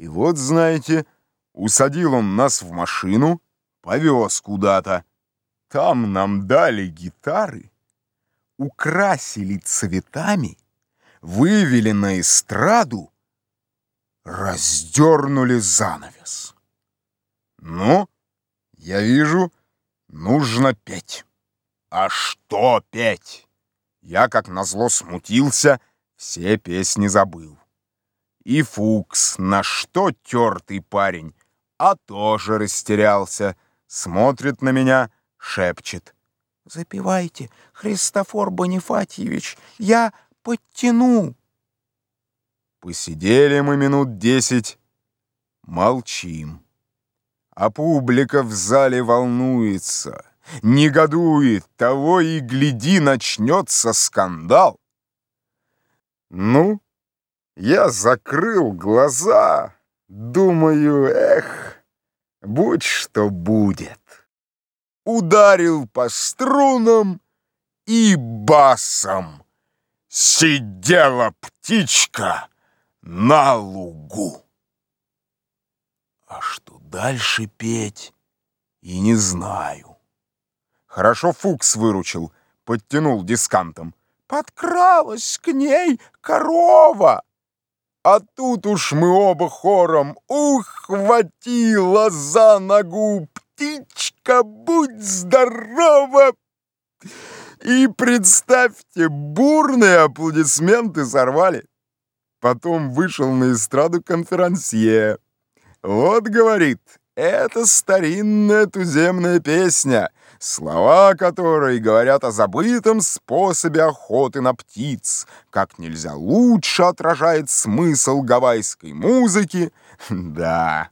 И вот, знаете, усадил он нас в машину, повез куда-то. Там нам дали гитары, украсили цветами, вывели на эстраду, раздернули занавес. Ну, я вижу, нужно петь. А что петь? Я, как назло, смутился, все песни забыл. И Фукс, на что тертый парень, а тоже растерялся, смотрит на меня, шепчет. «Запивайте, Христофор Бонифатьевич, я подтяну». Посидели мы минут десять, молчим. А публика в зале волнуется, негодует, того и гляди, начнется скандал. Ну, я закрыл глаза, думаю, эх, будь что будет. Ударил по струнам и басом. Сидела птичка на лугу. А что дальше петь, и не знаю. Хорошо Фукс выручил, подтянул дискантом. Подкралась к ней корова. А тут уж мы оба хором ухватила за ногу птичка, будь здорова! И представьте, бурные аплодисменты сорвали. Потом вышел на эстраду конферансье. Вот, говорит, это старинная туземная песня, слова которой говорят о забытом способе охоты на птиц, как нельзя лучше отражает смысл гавайской музыки. Да.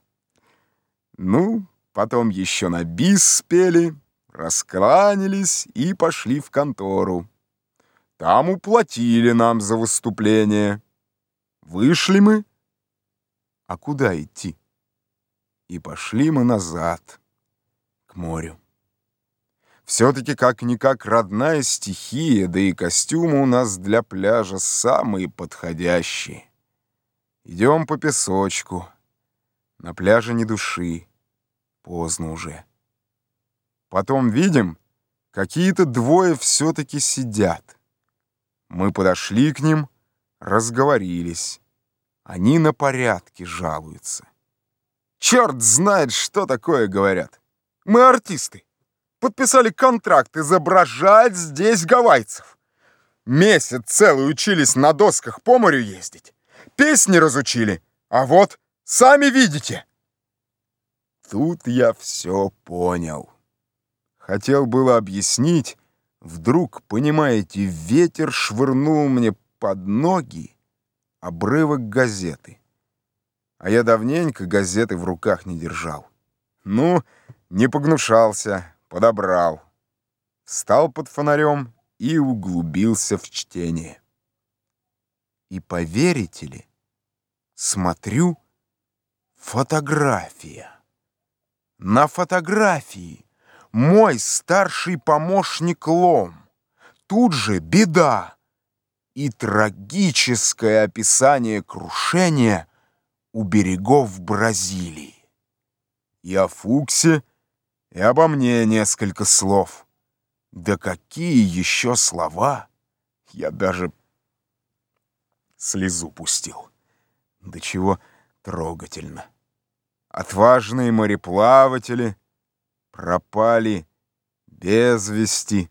Ну, потом еще на бис спели, раскланялись и пошли в контору. Там уплатили нам за выступление. Вышли мы. А куда идти? И пошли мы назад, к морю. Все-таки как-никак родная стихия, да и костюмы у нас для пляжа самые подходящие. Идем по песочку. На пляже ни души. Поздно уже. Потом видим, какие-то двое все-таки сидят. Мы подошли к ним, разговорились. Они на порядке жалуются. Черт знает, что такое говорят. Мы артисты. Подписали контракт изображать здесь гавайцев. Месяц целый учились на досках по морю ездить. Песни разучили. А вот, сами видите. Тут я все понял. Хотел было объяснить, вдруг, понимаете, ветер швырнул мне под ноги обрывок газеты а я давненько газеты в руках не держал. Ну, не погнушался, подобрал. Встал под фонарем и углубился в чтение. И поверите ли, смотрю, фотография. На фотографии мой старший помощник Лом. Тут же беда и трагическое описание крушения у берегов Бразилии. И о Фуксе, и обо мне несколько слов. Да какие еще слова! Я даже слезу пустил. Да чего трогательно. Отважные мореплаватели пропали без вести.